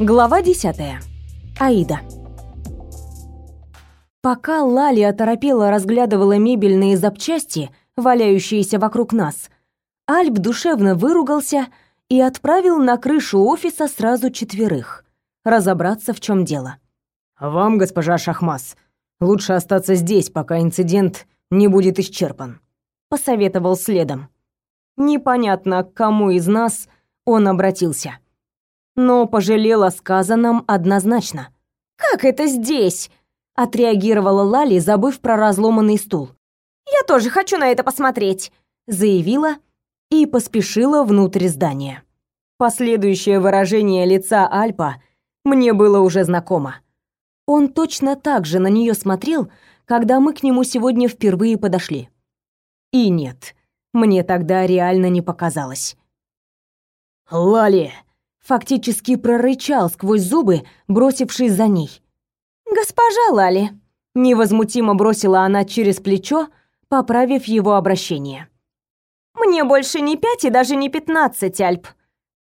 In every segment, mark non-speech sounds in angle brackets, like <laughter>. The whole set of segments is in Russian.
Глава 10. Аида. Пока Лали оторопела разглядывала мебельные запчасти, валяющиеся вокруг нас, Альб душевно выругался и отправил на крышу офиса сразу четверых. Разобраться, в чем дело. «Вам, госпожа Шахмас, лучше остаться здесь, пока инцидент не будет исчерпан», — посоветовал следом. Непонятно, к кому из нас он обратился но пожалел о сказанном однозначно. «Как это здесь?» — отреагировала Лали, забыв про разломанный стул. «Я тоже хочу на это посмотреть», — заявила и поспешила внутрь здания. Последующее выражение лица Альпа мне было уже знакомо. Он точно так же на нее смотрел, когда мы к нему сегодня впервые подошли. И нет, мне тогда реально не показалось. «Лали!» Фактически прорычал сквозь зубы, бросившись за ней. «Госпожа Лали», — невозмутимо бросила она через плечо, поправив его обращение. «Мне больше не пять и даже не пятнадцать, Альп.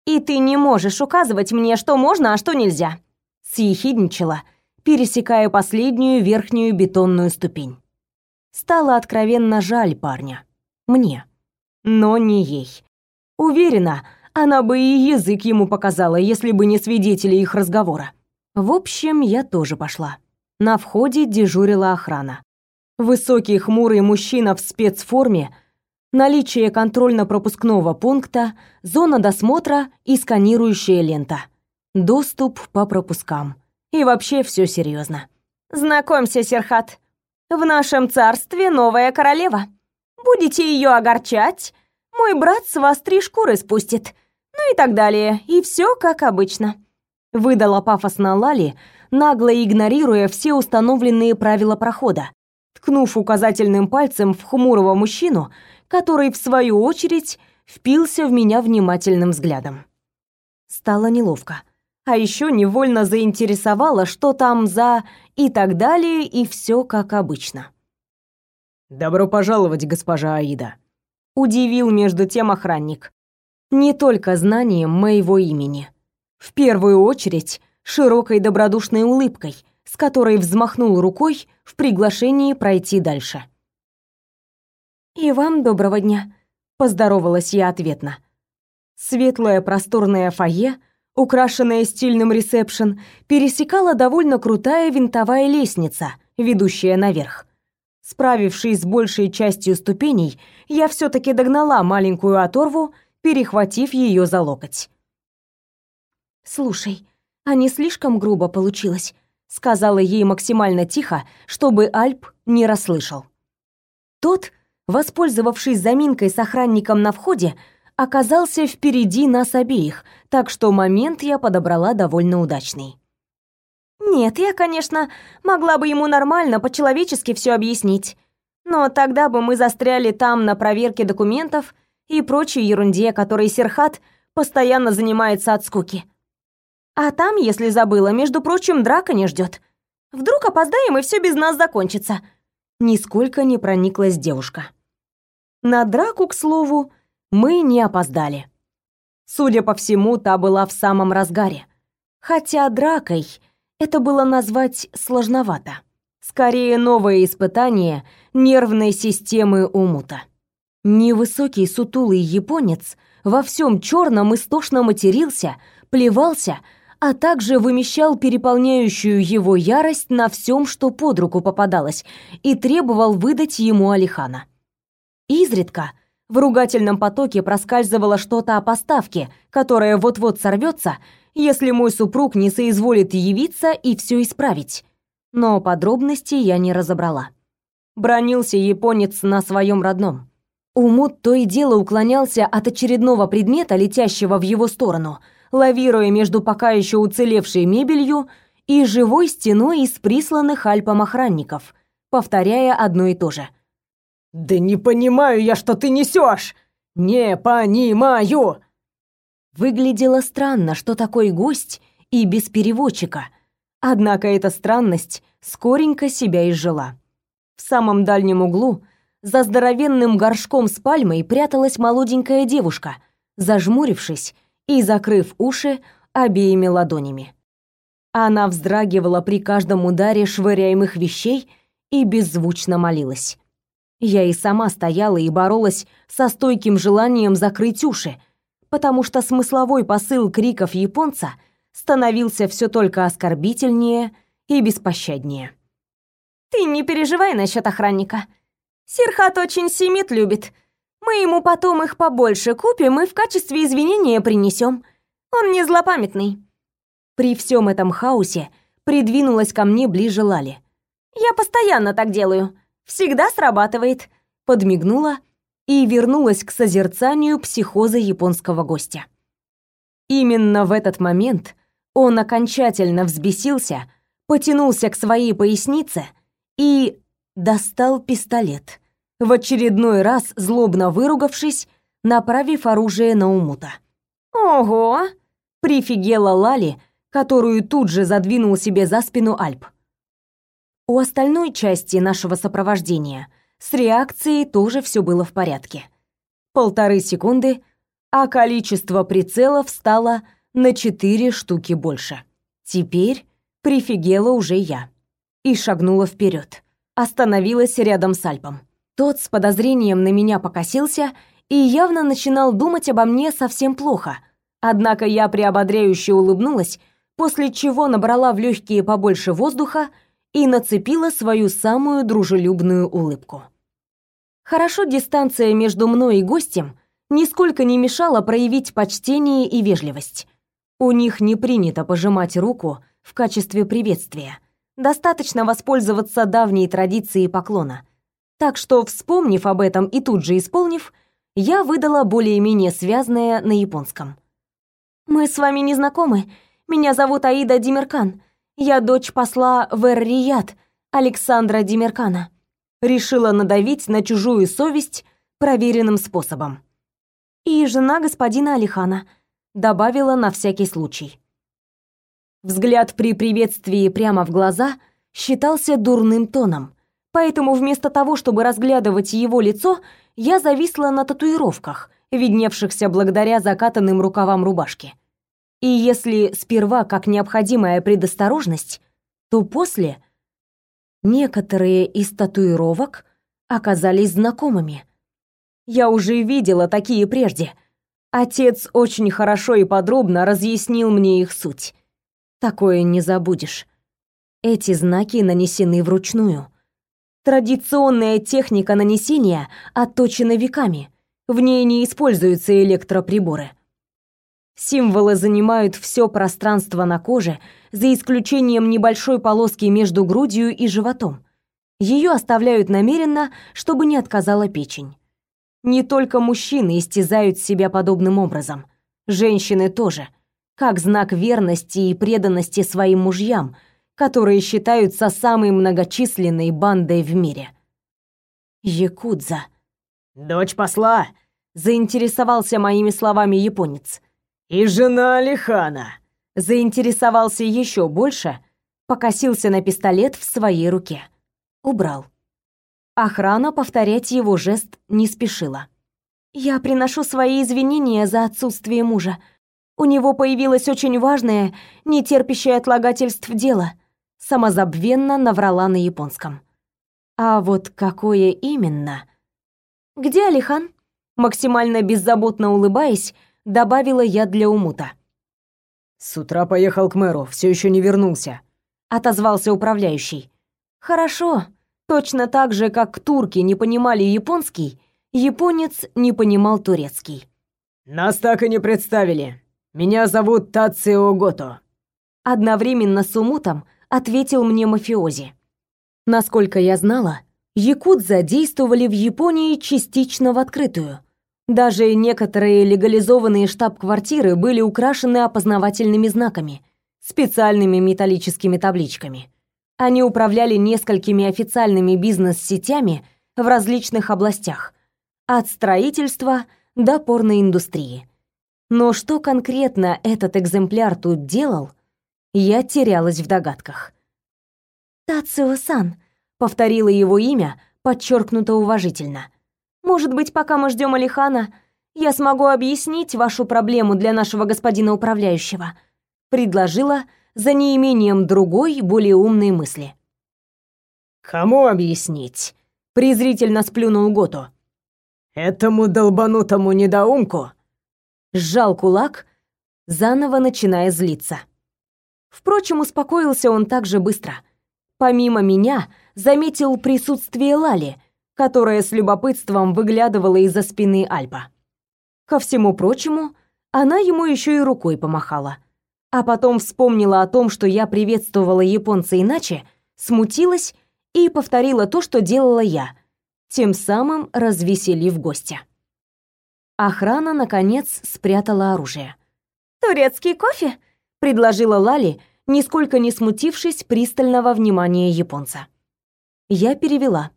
И ты не можешь указывать мне, что можно, а что нельзя», — съехидничала, пересекая последнюю верхнюю бетонную ступень. Стало откровенно жаль парня. Мне. Но не ей. Уверена, она бы и язык ему показала, если бы не свидетели их разговора. В общем, я тоже пошла. На входе дежурила охрана. Высокий хмурый мужчина в спецформе, наличие контрольно-пропускного пункта, зона досмотра и сканирующая лента. Доступ по пропускам. И вообще все серьезно. Знакомься, Серхат. В нашем царстве новая королева. Будете ее огорчать, мой брат с вас три шкуры спустит и так далее, и все как обычно. Выдала пафосно Лали, нагло игнорируя все установленные правила прохода, ткнув указательным пальцем в хмурого мужчину, который, в свою очередь, впился в меня внимательным взглядом. Стало неловко. А еще невольно заинтересовало, что там за и так далее, и все как обычно. «Добро пожаловать, госпожа Аида», — удивил между тем охранник не только знанием моего имени. В первую очередь, широкой добродушной улыбкой, с которой взмахнул рукой в приглашении пройти дальше. «И вам доброго дня», — поздоровалась я ответно. Светлое просторное фойе, украшенное стильным ресепшн, пересекала довольно крутая винтовая лестница, ведущая наверх. Справившись с большей частью ступеней, я все таки догнала маленькую оторву перехватив ее за локоть. «Слушай, а не слишком грубо получилось?» сказала ей максимально тихо, чтобы Альп не расслышал. Тот, воспользовавшись заминкой с охранником на входе, оказался впереди нас обеих, так что момент я подобрала довольно удачный. Нет, я, конечно, могла бы ему нормально, по-человечески все объяснить. Но тогда бы мы застряли там на проверке документов и прочей ерунде, которой Серхат постоянно занимается от скуки. А там, если забыла, между прочим, драка не ждет. Вдруг опоздаем, и все без нас закончится. Нисколько не прониклась девушка. На драку, к слову, мы не опоздали. Судя по всему, та была в самом разгаре. Хотя дракой это было назвать сложновато. Скорее, новое испытание нервной системы Умута. Невысокий сутулый японец во всем черном истошно матерился, плевался, а также вымещал переполняющую его ярость на всем, что под руку попадалось, и требовал выдать ему Алихана. Изредка в ругательном потоке проскальзывало что-то о поставке, которая вот-вот сорвется, если мой супруг не соизволит явиться и все исправить. Но подробностей я не разобрала. Бронился японец на своем родном. Умут то и дело уклонялся от очередного предмета, летящего в его сторону, лавируя между пока еще уцелевшей мебелью и живой стеной из присланных Альпом охранников, повторяя одно и то же. «Да не понимаю я, что ты несешь! Не понимаю!» Выглядело странно, что такой гость и без переводчика. Однако эта странность скоренько себя изжила. В самом дальнем углу за здоровенным горшком с пальмой пряталась молоденькая девушка, зажмурившись и закрыв уши обеими ладонями. Она вздрагивала при каждом ударе швыряемых вещей и беззвучно молилась. Я и сама стояла и боролась со стойким желанием закрыть уши, потому что смысловой посыл криков японца становился все только оскорбительнее и беспощаднее. «Ты не переживай насчет охранника. Сирхат очень семит любит. Мы ему потом их побольше купим и в качестве извинения принесем. Он не злопамятный». При всем этом хаосе придвинулась ко мне ближе Лали. «Я постоянно так делаю. Всегда срабатывает», — подмигнула и вернулась к созерцанию психоза японского гостя. Именно в этот момент он окончательно взбесился, потянулся к своей пояснице и достал пистолет, в очередной раз злобно выругавшись, направив оружие на Умута. «Ого!» — прифигела Лали, которую тут же задвинул себе за спину Альп. У остальной части нашего сопровождения с реакцией тоже все было в порядке. Полторы секунды, а количество прицелов стало на четыре штуки больше. Теперь прифигела уже я и шагнула вперед. Остановилась рядом с Альпом. Тот с подозрением на меня покосился и явно начинал думать обо мне совсем плохо. Однако я приободряюще улыбнулась, после чего набрала в легкие побольше воздуха и нацепила свою самую дружелюбную улыбку. Хорошо дистанция между мной и гостем нисколько не мешала проявить почтение и вежливость. У них не принято пожимать руку в качестве приветствия. Достаточно воспользоваться давней традицией поклона. Так что, вспомнив об этом и тут же исполнив, я выдала более-менее связное на японском. «Мы с вами не знакомы. Меня зовут Аида Димеркан. Я дочь посла в Александра Демеркана. Решила надавить на чужую совесть проверенным способом. И жена господина Алихана добавила на всякий случай. Взгляд при приветствии прямо в глаза считался дурным тоном, поэтому вместо того, чтобы разглядывать его лицо, я зависла на татуировках, видневшихся благодаря закатанным рукавам рубашки. И если сперва как необходимая предосторожность, то после некоторые из татуировок оказались знакомыми. Я уже видела такие прежде. Отец очень хорошо и подробно разъяснил мне их суть. Такое не забудешь. Эти знаки нанесены вручную. Традиционная техника нанесения отточена веками. В ней не используются электроприборы. Символы занимают все пространство на коже, за исключением небольшой полоски между грудью и животом. Ее оставляют намеренно, чтобы не отказала печень. Не только мужчины истязают себя подобным образом. Женщины тоже, как знак верности и преданности своим мужьям, которые считаются самой многочисленной бандой в мире. Якудза. «Дочь посла!» — заинтересовался моими словами японец. «И жена Алихана!» Заинтересовался еще больше, покосился на пистолет в своей руке. Убрал. Охрана повторять его жест не спешила. «Я приношу свои извинения за отсутствие мужа. У него появилось очень важное, нетерпящее отлагательств дело», самозабвенно наврала на японском. А вот какое именно? «Где Алихан?» Максимально беззаботно улыбаясь, добавила я для умута. С утра поехал к мэру, все еще не вернулся, отозвался управляющий. Хорошо, точно так же, как турки не понимали японский, японец не понимал турецкий. Нас так и не представили. Меня зовут Тацио Гото. Одновременно с умутом ответил мне мафиози. Насколько я знала, якудза действовали в Японии частично в открытую даже некоторые легализованные штаб-квартиры были украшены опознавательными знаками, специальными металлическими табличками. Они управляли несколькими официальными бизнес-сетями в различных областях, от строительства до порноиндустрии. Но что конкретно этот экземпляр тут делал, я терялась в догадках. «Тацио-сан», — повторила его имя, подчеркнуто уважительно — может быть, пока мы ждем Алихана, я смогу объяснить вашу проблему для нашего господина управляющего, предложила, за неимением другой, более умной мысли. «Кому объяснить?» — презрительно сплюнул Гото. «Этому долбанутому недоумку?» Сжал кулак, заново начиная злиться. Впрочем, успокоился он так же быстро. Помимо меня, заметил присутствие Лали, которая с любопытством выглядывала из-за спины Альпа. Ко всему прочему, она ему еще и рукой помахала. А потом вспомнила о том, что я приветствовала японца иначе, смутилась и повторила то, что делала я, тем самым развеселив гостя. Охрана, наконец, спрятала оружие. «Турецкий кофе?» — предложила Лали, нисколько не смутившись пристального внимания японца. Я перевела.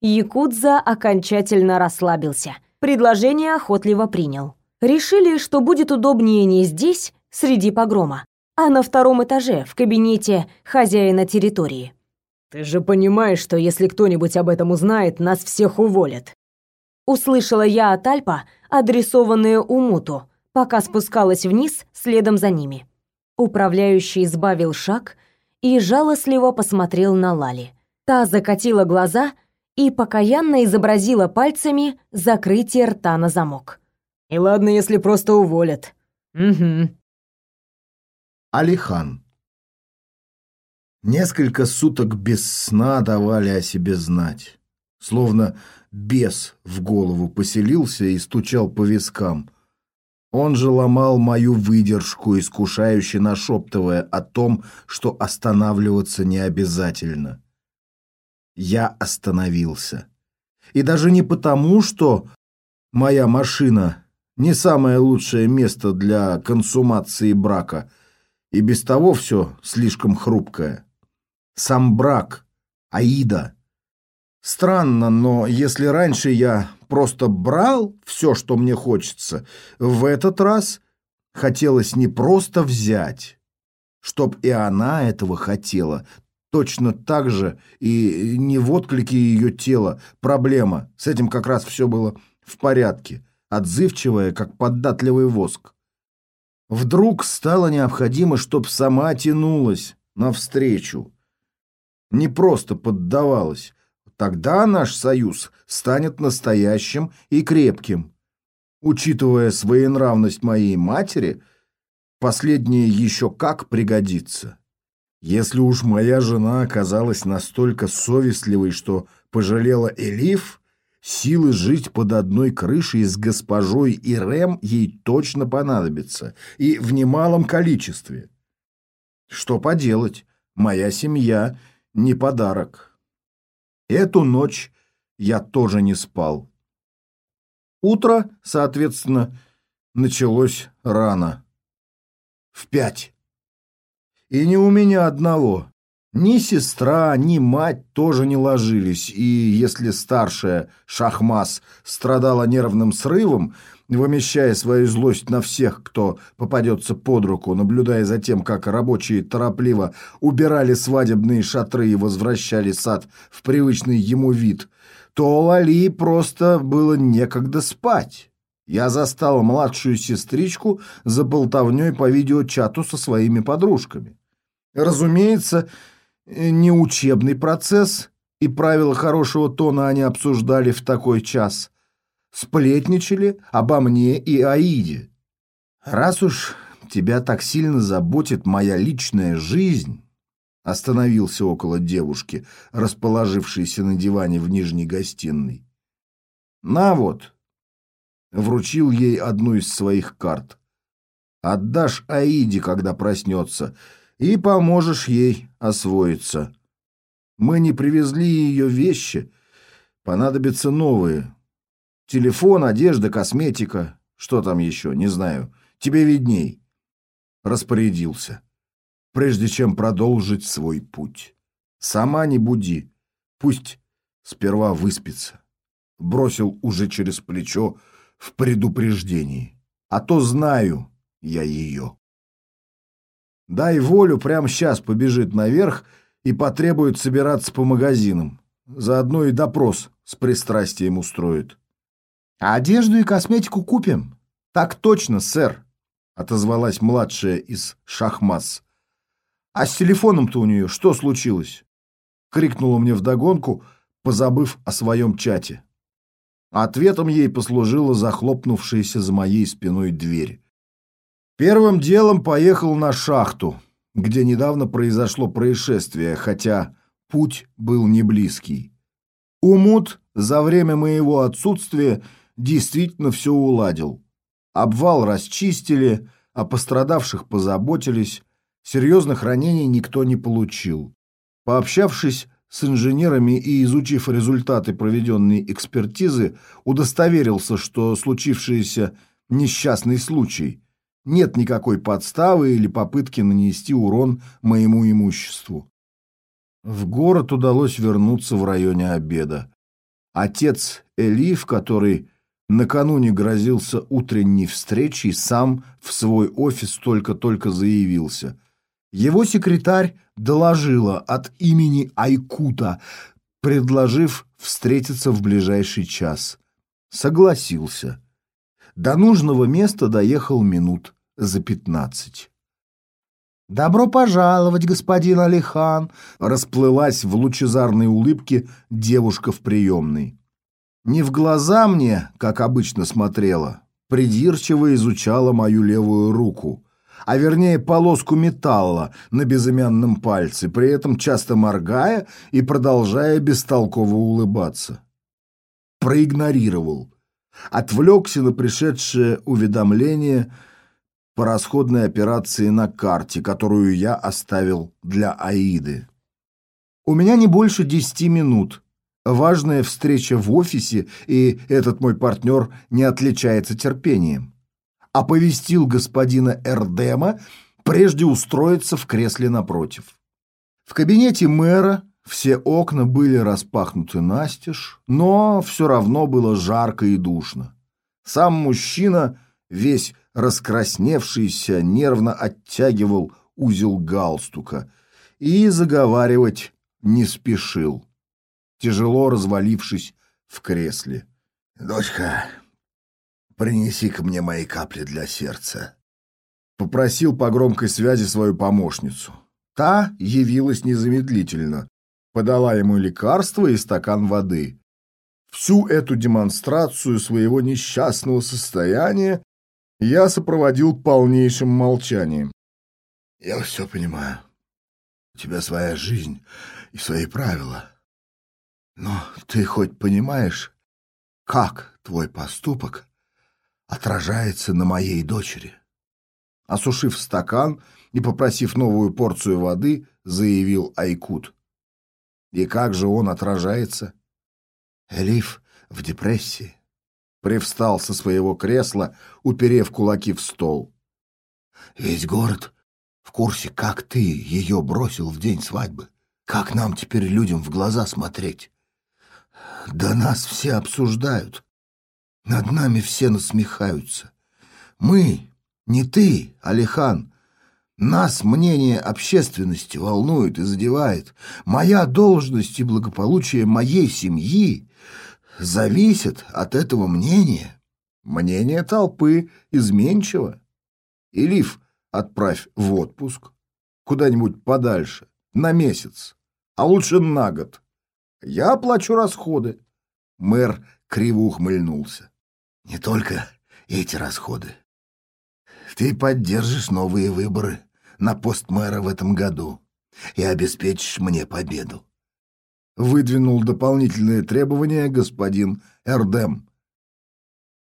Якудза окончательно расслабился. Предложение охотливо принял. Решили, что будет удобнее не здесь, среди погрома, а на втором этаже, в кабинете хозяина территории. «Ты же понимаешь, что если кто-нибудь об этом узнает, нас всех уволят». Услышала я от Альпа, адресованное Умуту, пока спускалась вниз следом за ними. Управляющий сбавил шаг и жалостливо посмотрел на Лали. Та закатила глаза и покаянно изобразила пальцами закрытие рта на замок. «И ладно, если просто уволят». «Угу». Алихан. Несколько суток без сна давали о себе знать. Словно бес в голову поселился и стучал по вискам. Он же ломал мою выдержку, искушающе нашептывая о том, что останавливаться не обязательно. Я остановился. И даже не потому, что моя машина не самое лучшее место для консумации брака, и без того все слишком хрупкое. Сам брак, Аида. Странно, но если раньше я просто брал все, что мне хочется, в этот раз хотелось не просто взять, чтоб и она этого хотела, точно так же и не в отклике ее тела проблема. С этим как раз все было в порядке, отзывчивая, как податливый воск. Вдруг стало необходимо, чтоб сама тянулась навстречу, не просто поддавалась, Тогда наш союз станет настоящим и крепким. Учитывая своенравность моей матери, последнее еще как пригодится. Если уж моя жена оказалась настолько совестливой, что пожалела Элиф, силы жить под одной крышей с госпожой Ирем ей точно понадобится, и в немалом количестве. Что поделать, моя семья не подарок. Эту ночь я тоже не спал. Утро, соответственно, началось рано. В пять. И не у меня одного. Ни сестра, ни мать тоже не ложились, и если старшая, Шахмас, страдала нервным срывом, вымещая свою злость на всех, кто попадется под руку, наблюдая за тем, как рабочие торопливо убирали свадебные шатры и возвращали сад в привычный ему вид, то Лали просто было некогда спать. Я застал младшую сестричку за болтовней по видеочату со своими подружками. Разумеется, не учебный процесс, и правила хорошего тона они обсуждали в такой час сплетничали обо мне и Аиде. Раз уж тебя так сильно заботит моя личная жизнь, остановился около девушки, расположившейся на диване в нижней гостиной. На вот, вручил ей одну из своих карт. Отдашь Аиде, когда проснется, и поможешь ей освоиться. Мы не привезли ее вещи, понадобятся новые. Телефон, одежда, косметика. Что там еще, не знаю. Тебе видней. Распорядился. Прежде чем продолжить свой путь. Сама не буди. Пусть сперва выспится. Бросил уже через плечо в предупреждении. А то знаю я ее. Дай волю, прямо сейчас побежит наверх и потребует собираться по магазинам. Заодно и допрос с пристрастием устроит. А одежду и косметику купим. Так точно, сэр, отозвалась младшая из Шахмас. А с телефоном-то у нее что случилось? Крикнула мне вдогонку, позабыв о своем чате. Ответом ей послужила захлопнувшаяся за моей спиной дверь. Первым делом поехал на шахту, где недавно произошло происшествие, хотя путь был не близкий. Умут за время моего отсутствия действительно все уладил. Обвал расчистили, о пострадавших позаботились, серьезных ранений никто не получил. Пообщавшись с инженерами и изучив результаты проведенной экспертизы, удостоверился, что случившееся несчастный случай. Нет никакой подставы или попытки нанести урон моему имуществу. В город удалось вернуться в районе обеда. Отец Элиф, который накануне грозился утренней встречей, сам в свой офис только-только заявился. Его секретарь доложила от имени Айкута, предложив встретиться в ближайший час. Согласился. До нужного места доехал минут за пятнадцать. «Добро пожаловать, господин Алихан!» расплылась в лучезарной улыбке девушка в приемной. Не в глаза мне, как обычно смотрела, придирчиво изучала мою левую руку, а вернее полоску металла на безымянном пальце, при этом часто моргая и продолжая бестолково улыбаться. Проигнорировал. Отвлекся на пришедшее уведомление – по расходной операции на карте, которую я оставил для Аиды. У меня не больше десяти минут. Важная встреча в офисе, и этот мой партнер не отличается терпением. Оповестил господина Эрдема прежде устроиться в кресле напротив. В кабинете мэра все окна были распахнуты настежь, но все равно было жарко и душно. Сам мужчина, весь раскрасневшийся, нервно оттягивал узел галстука и заговаривать не спешил, тяжело развалившись в кресле. «Дочка, принеси-ка мне мои капли для сердца», — попросил по громкой связи свою помощницу. Та явилась незамедлительно, подала ему лекарство и стакан воды. Всю эту демонстрацию своего несчастного состояния я сопроводил полнейшим молчанием. «Я все понимаю. У тебя своя жизнь и свои правила. Но ты хоть понимаешь, как твой поступок отражается на моей дочери?» Осушив стакан и попросив новую порцию воды, заявил Айкут. «И как же он отражается?» «Элиф в депрессии привстал со своего кресла, уперев кулаки в стол. «Весь город в курсе, как ты ее бросил в день свадьбы. Как нам теперь людям в глаза смотреть? Да нас все обсуждают. Над нами все насмехаются. Мы, не ты, Алихан. Нас мнение общественности волнует и задевает. Моя должность и благополучие моей семьи зависит от этого мнения. Мнение толпы изменчиво. И лиф отправь в отпуск куда-нибудь подальше, на месяц, а лучше на год. Я оплачу расходы. Мэр криво ухмыльнулся. Не только эти расходы. Ты поддержишь новые выборы на пост мэра в этом году и обеспечишь мне победу выдвинул дополнительные требования господин Эрдем.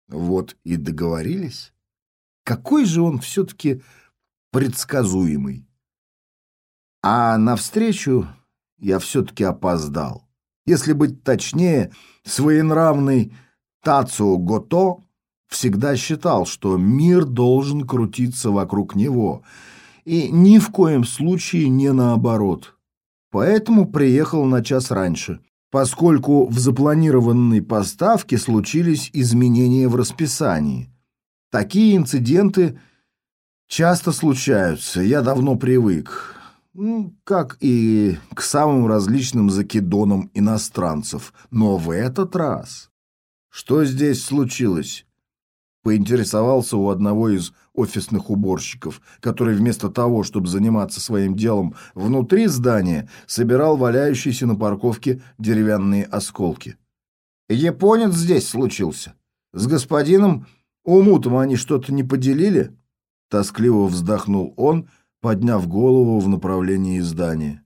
Вот и договорились. Какой же он все-таки предсказуемый. А навстречу я все-таки опоздал. Если быть точнее, своенравный Тацу Гото всегда считал, что мир должен крутиться вокруг него, и ни в коем случае не наоборот поэтому приехал на час раньше, поскольку в запланированной поставке случились изменения в расписании. Такие инциденты часто случаются, я давно привык. Ну, как и к самым различным закидонам иностранцев. Но в этот раз... Что здесь случилось? Поинтересовался у одного из офисных уборщиков, который вместо того, чтобы заниматься своим делом внутри здания, собирал валяющиеся на парковке деревянные осколки. «Японец здесь случился. С господином Умутом они что-то не поделили?» Тоскливо вздохнул он, подняв голову в направлении здания.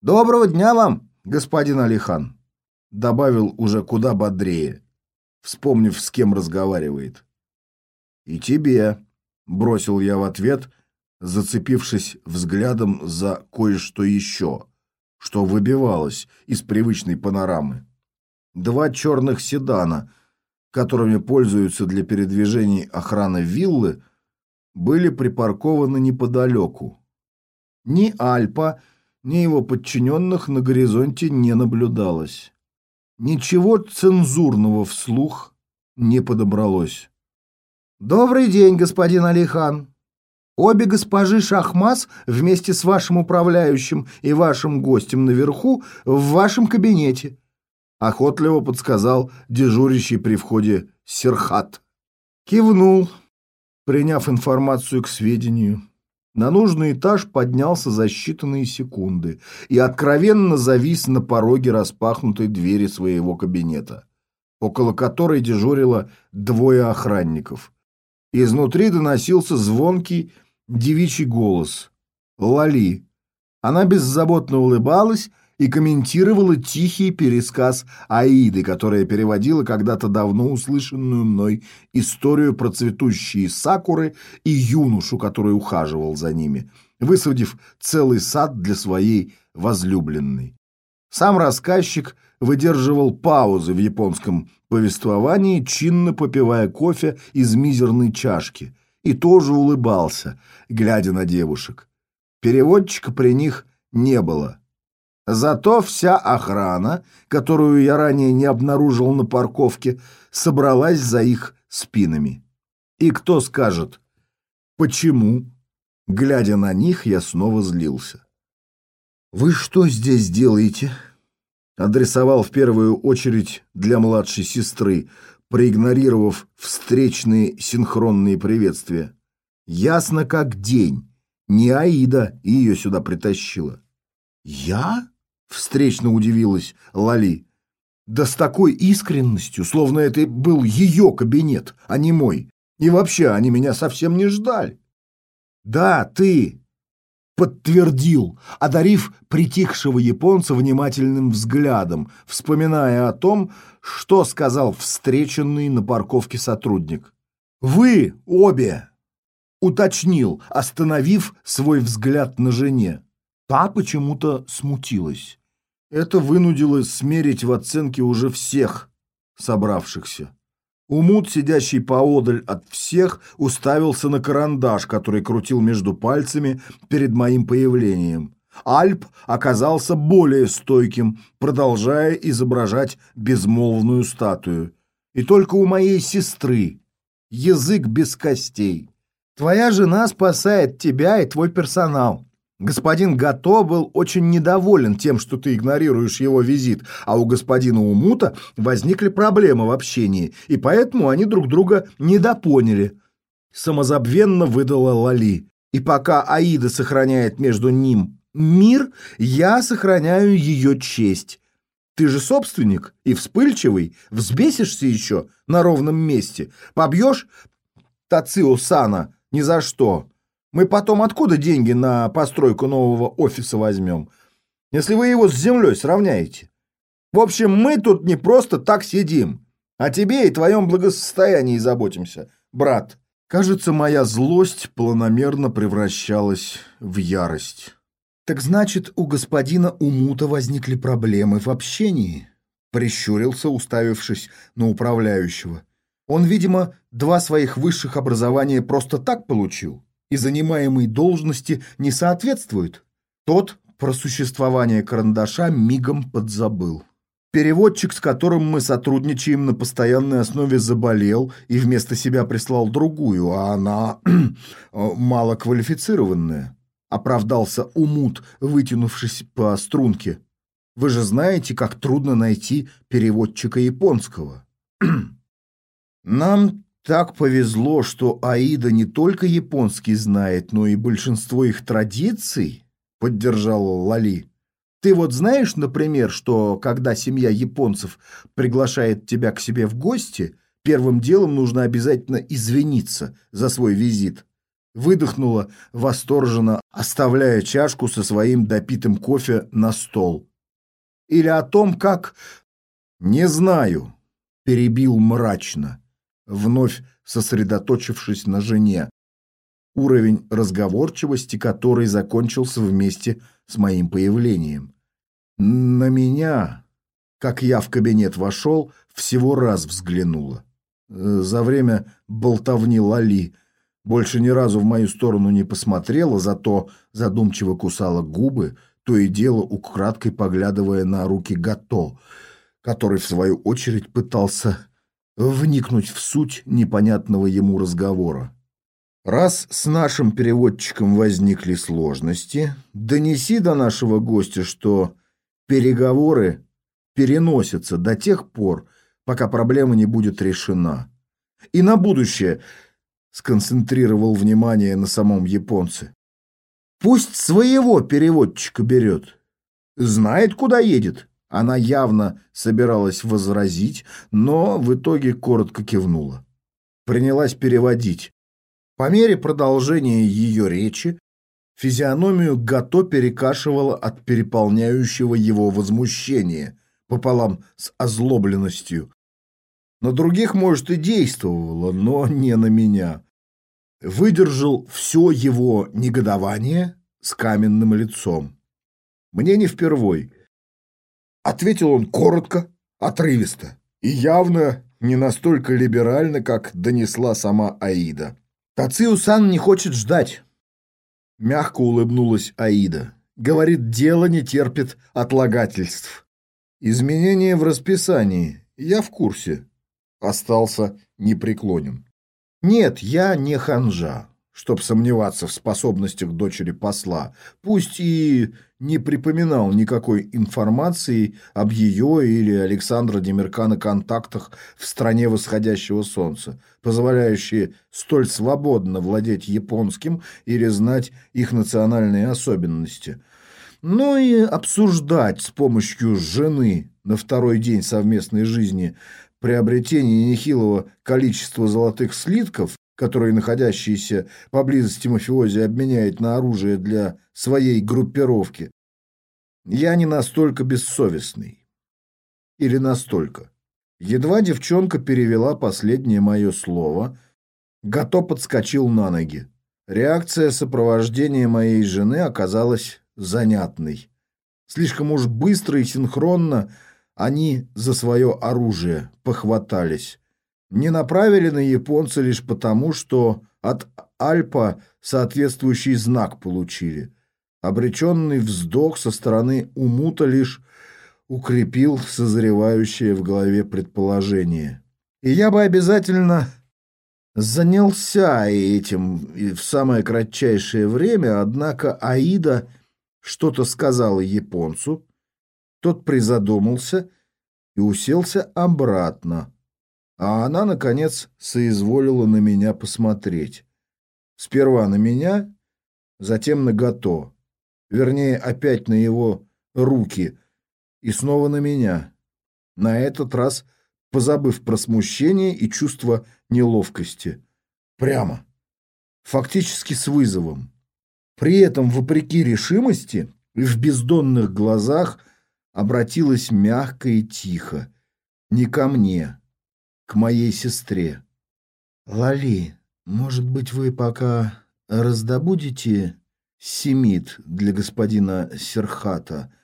«Доброго дня вам, господин Алихан!» Добавил уже куда бодрее, вспомнив, с кем разговаривает. «И тебе», — бросил я в ответ, зацепившись взглядом за кое-что еще, что выбивалось из привычной панорамы. Два черных седана, которыми пользуются для передвижений охраны виллы, были припаркованы неподалеку. Ни Альпа, ни его подчиненных на горизонте не наблюдалось. Ничего цензурного вслух не подобралось. «Добрый день, господин Алихан. Обе госпожи Шахмас вместе с вашим управляющим и вашим гостем наверху в вашем кабинете», охотливо подсказал дежурящий при входе Серхат. Кивнул, приняв информацию к сведению. На нужный этаж поднялся за считанные секунды и откровенно завис на пороге распахнутой двери своего кабинета, около которой дежурило двое охранников. Изнутри доносился звонкий девичий голос. Лали. Она беззаботно улыбалась и комментировала тихий пересказ Аиды, которая переводила когда-то давно услышанную мной историю про цветущие сакуры и юношу, который ухаживал за ними, высадив целый сад для своей возлюбленной. Сам рассказчик выдерживал паузы в японском повествовании, чинно попивая кофе из мизерной чашки, и тоже улыбался, глядя на девушек. Переводчика при них не было. Зато вся охрана, которую я ранее не обнаружил на парковке, собралась за их спинами. И кто скажет, почему? Глядя на них, я снова злился. «Вы что здесь делаете?» Адресовал в первую очередь для младшей сестры, проигнорировав встречные синхронные приветствия. Ясно как день. Не Аида ее сюда притащила. «Я?» — встречно удивилась Лали. Да с такой искренностью, словно это был ее кабинет, а не мой. И вообще, они меня совсем не ждали. «Да, ты!» — подтвердил, одарив притихшего японца внимательным взглядом, вспоминая о том, что сказал встреченный на парковке сотрудник. «Вы обе!» — уточнил, остановив свой взгляд на жене. Та почему-то смутилась. Это вынудило смерить в оценке уже всех собравшихся. Умут, сидящий поодаль от всех, уставился на карандаш, который крутил между пальцами перед моим появлением. Альп оказался более стойким, продолжая изображать безмолвную статую. И только у моей сестры язык без костей. Твоя жена спасает тебя и твой персонал. Господин Гато был очень недоволен тем, что ты игнорируешь его визит, а у господина Умута возникли проблемы в общении, и поэтому они друг друга недопоняли. Самозабвенно выдала Лали. И пока Аида сохраняет между ним мир, я сохраняю ее честь. Ты же собственник и вспыльчивый, взбесишься еще на ровном месте, побьешь Тацио Сана ни за что. Мы потом откуда деньги на постройку нового офиса возьмем, если вы его с землей сравняете? В общем, мы тут не просто так сидим, а тебе и твоем благосостоянии заботимся, брат. Кажется, моя злость планомерно превращалась в ярость. Так значит, у господина Умута возникли проблемы в общении? Прищурился, уставившись на управляющего. Он, видимо, два своих высших образования просто так получил и занимаемой должности не соответствует. Тот про существование карандаша мигом подзабыл. Переводчик, с которым мы сотрудничаем на постоянной основе, заболел и вместо себя прислал другую, а она <clears throat> малоквалифицированная. Оправдался Умут, вытянувшись по струнке. Вы же знаете, как трудно найти переводчика японского. <clears throat> Нам так повезло, что Аида не только японский знает, но и большинство их традиций, поддержала Лали. Ты вот знаешь, например, что когда семья японцев приглашает тебя к себе в гости, первым делом нужно обязательно извиниться за свой визит. Выдохнула восторженно, оставляя чашку со своим допитым кофе на стол. Или о том, как... Не знаю, перебил мрачно, вновь сосредоточившись на жене, уровень разговорчивости которой закончился вместе с моим появлением. На меня, как я в кабинет вошел, всего раз взглянула. За время болтовни Лали больше ни разу в мою сторону не посмотрела, зато задумчиво кусала губы, то и дело украдкой поглядывая на руки Гато, который, в свою очередь, пытался вникнуть в суть непонятного ему разговора. Раз с нашим переводчиком возникли сложности, донеси до нашего гостя, что переговоры переносятся до тех пор, пока проблема не будет решена. И на будущее сконцентрировал внимание на самом японце. Пусть своего переводчика берет. Знает, куда едет. Она явно собиралась возразить, но в итоге коротко кивнула. Принялась переводить. По мере продолжения ее речи физиономию Гато перекашивало от переполняющего его возмущения пополам с озлобленностью. На других, может, и действовало, но не на меня. Выдержал все его негодование с каменным лицом. Мне не впервой. Ответил он коротко, отрывисто и явно не настолько либерально, как донесла сама Аида. Тациу-сан не хочет ждать. Мягко улыбнулась Аида. Говорит, дело не терпит отлагательств. Изменения в расписании. Я в курсе. Остался непреклонен. Нет, я не ханжа чтоб сомневаться в способностях дочери посла, пусть и не припоминал никакой информации об ее или Александра Демиркана контактах в стране восходящего солнца, позволяющие столь свободно владеть японским или знать их национальные особенности. Но и обсуждать с помощью жены на второй день совместной жизни приобретение нехилого количества золотых слитков которые находящиеся поблизости мафиози обменяет на оружие для своей группировки, я не настолько бессовестный. Или настолько. Едва девчонка перевела последнее мое слово, Гато подскочил на ноги. Реакция сопровождения моей жены оказалась занятной. Слишком уж быстро и синхронно они за свое оружие похватались не направили на японца лишь потому, что от Альпа соответствующий знак получили. Обреченный вздох со стороны Умута лишь укрепил созревающее в голове предположение. И я бы обязательно занялся этим в самое кратчайшее время, однако Аида что-то сказала японцу, тот призадумался и уселся обратно, а она, наконец, соизволила на меня посмотреть. Сперва на меня, затем на Гато. Вернее, опять на его руки. И снова на меня. На этот раз позабыв про смущение и чувство неловкости. Прямо. Фактически с вызовом. При этом, вопреки решимости, в бездонных глазах обратилась мягко и тихо. Не ко мне, к моей сестре. «Лали, может быть, вы пока раздобудете семит для господина Серхата?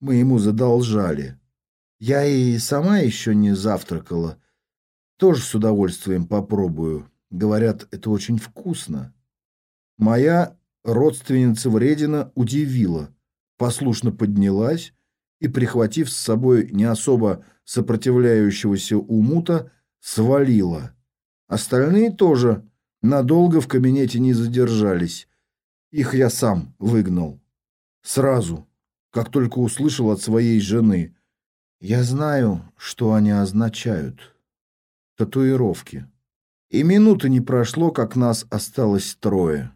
Мы ему задолжали. Я и сама еще не завтракала. Тоже с удовольствием попробую. Говорят, это очень вкусно». Моя родственница Вредина удивила, послушно поднялась и, прихватив с собой не особо сопротивляющегося умута, свалила. Остальные тоже надолго в кабинете не задержались. Их я сам выгнал. Сразу, как только услышал от своей жены. Я знаю, что они означают. Татуировки. И минуты не прошло, как нас осталось трое.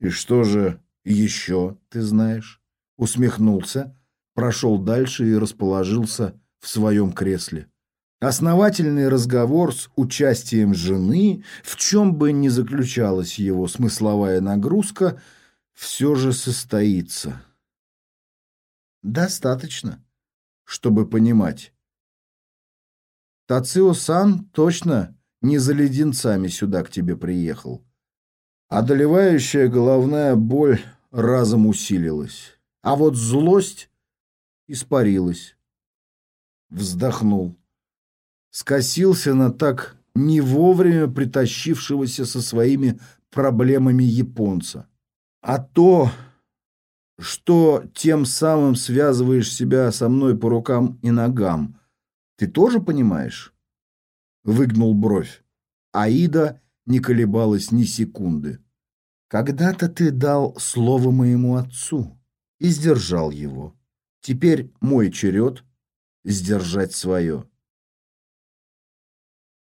И что же еще ты знаешь? Усмехнулся, прошел дальше и расположился в своем кресле. Основательный разговор с участием жены, в чем бы ни заключалась его смысловая нагрузка, все же состоится. Достаточно, чтобы понимать. Тацио-сан точно не за леденцами сюда к тебе приехал. Одолевающая головная боль разом усилилась, а вот злость испарилась. Вздохнул. Скосился на так не вовремя притащившегося со своими проблемами японца. А то, что тем самым связываешь себя со мной по рукам и ногам, ты тоже понимаешь? Выгнул бровь. Аида не колебалась ни секунды. Когда-то ты дал слово моему отцу и сдержал его. Теперь мой черед сдержать свое.